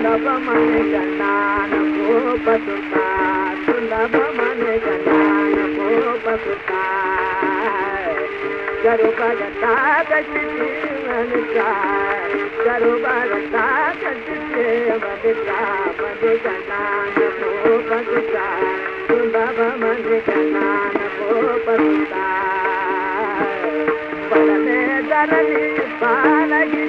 सुलभ मन गणान को बसुता सुलभ मन गणान को बसुता करो भगता गज जीवन का करो भगता गज मन गणान को बसुता सुलभ मन गणान को बसुता परमे धरणी पालगी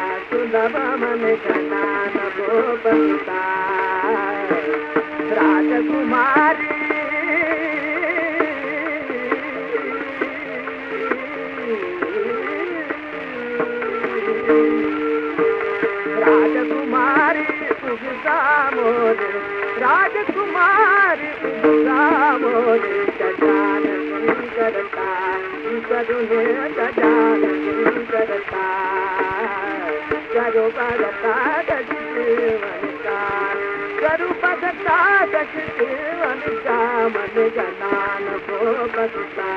సులభమన కనాన గోపంత రాజకుమారి రాజకుమారి సుగుదామోది రాజకుమారి సుగుదామోది గజాన సుందరత గజాన స్వరూపద స్వరూపద మన గణాన గోపదుతా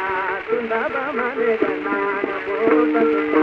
సుందర మన గణాన గోపదుతా